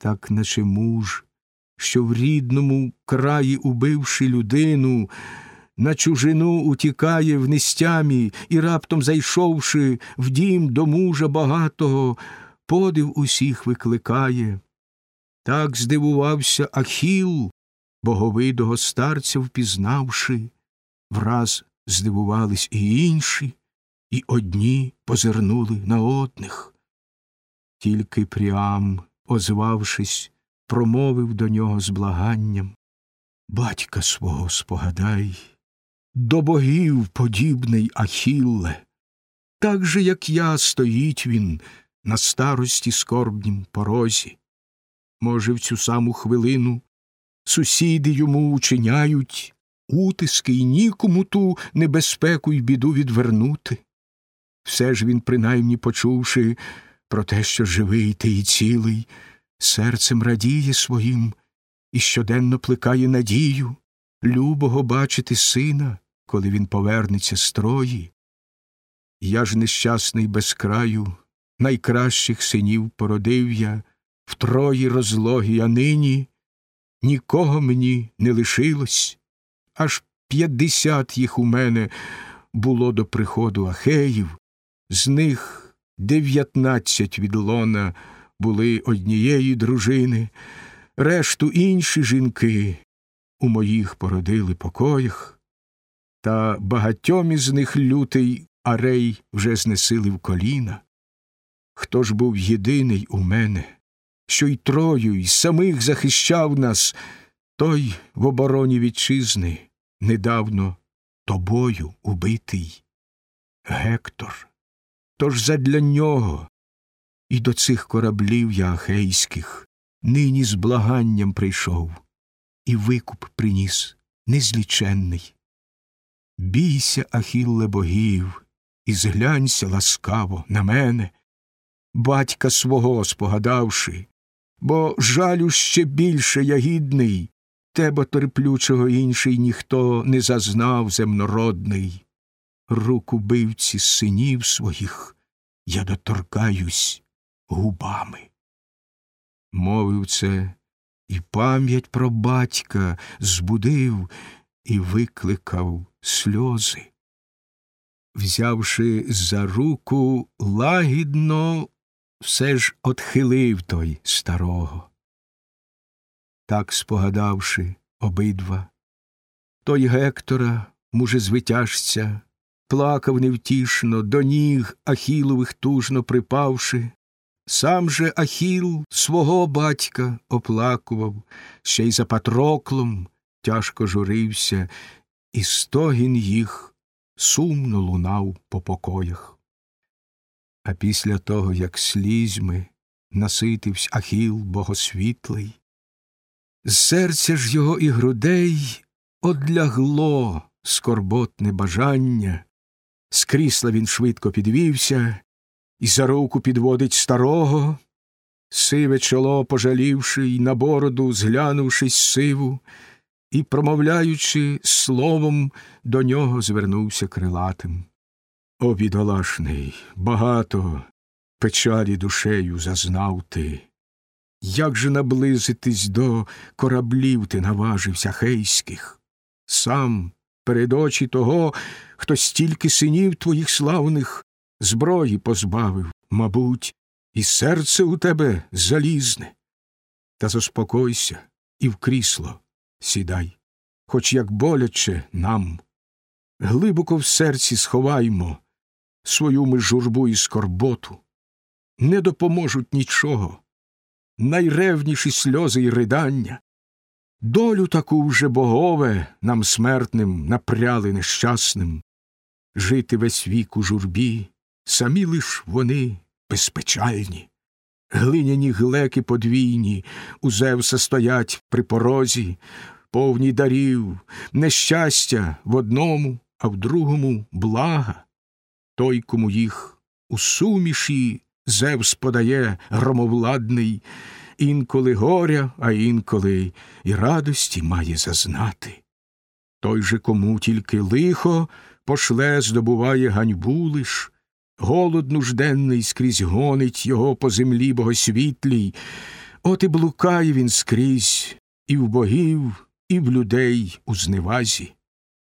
так наче муж, що в рідному краї, убивши людину, на чужину утікає в нестямі і, раптом зайшовши в дім до мужа багатого, подив усіх викликає. Так здивувався Ахіл, боговидого старця впізнавши, враз здивувались і інші, і одні позирнули на одних. Тільки Пріам, озвавшись, промовив до нього з благанням Батька свого спогадай, до богів подібний Ахілле, так же, як я, стоїть він на старості скорбнім порозі. Може, в цю саму хвилину сусіди йому учиняють утиски й нікому ту небезпеку й біду відвернути. Все ж він, принаймні почувши про те, що живий ти і цілий, серцем радіє своїм і щоденно плекає надію любого бачити сина, коли він повернеться з трої. Я ж нещасний без краю, найкращих синів породив я, в трої розлогі, а нині нікого мені не лишилось, аж п'ятдесят їх у мене було до приходу Ахеїв, з них дев'ятнадцять від лона були однієї дружини, решту інші жінки у моїх породили покоях, та багатьом із них лютий арей вже знесили в коліна. Хто ж був єдиний у мене, що й трою, й самих захищав нас, той в обороні вітчизни недавно тобою убитий Гектор. Тож задля нього і до цих кораблів я ахейських нині з благанням прийшов, і викуп приніс незліченний. Бійся, Ахілле богів, і зглянься ласкаво на мене, батька свого спогадавши, бо жалю ще більше я гідний, тебе терплючого інший ніхто не зазнав земнородний. Руку бивці синів своїх я доторкаюсь губами. Мовив це, і пам'ять про батька збудив і викликав сльози. Взявши за руку лагідно, все ж отхилив той старого. Так спогадавши обидва, той Гектора, муже звитяжця, плакав невтішно, до ніг Ахілових тужно припавши. Сам же Ахіл свого батька оплакував, ще й за Патроклом тяжко журився, і стогін їх сумно лунав по покоях. А після того, як слізьми наситився Ахіл богосвітлий, з серця ж його і грудей одлягло скорботне бажання, з крісла він швидко підвівся і за руку підводить старого, сиве чоло пожалівши й на бороду, зглянувшись сиву, і, промовляючи словом, до нього звернувся крилатим. О, бідолашний, багато печалі душею зазнав ти. Як же наблизитись до кораблів ти наважився хейських? Сам перед очі того, хто стільки синів твоїх славних зброї позбавив, мабуть, і серце у тебе залізне. Та заспокойся і в крісло сідай, хоч як боляче нам. Глибоко в серці сховаймо свою ми журбу і скорботу. Не допоможуть нічого, найревніші сльози й ридання. Долю таку вже богове нам смертним напряли нещасним, жити весь вік у журбі, самі лиш вони безпечальні, глиняні глеки подвійні у Зевса стоять при порозі, повні дарів, нещастя в одному, а в другому блага. Той, кому їх у суміші Зевс подає громовладний, інколи горя, а інколи і радості має зазнати. Той же кому тільки лихо пошле, здобуває ганьбу лиш, голод нужденний скрізь гонить його по землі богосвітлій, От і блукає він скрізь і в богів, і в людей у зневазі.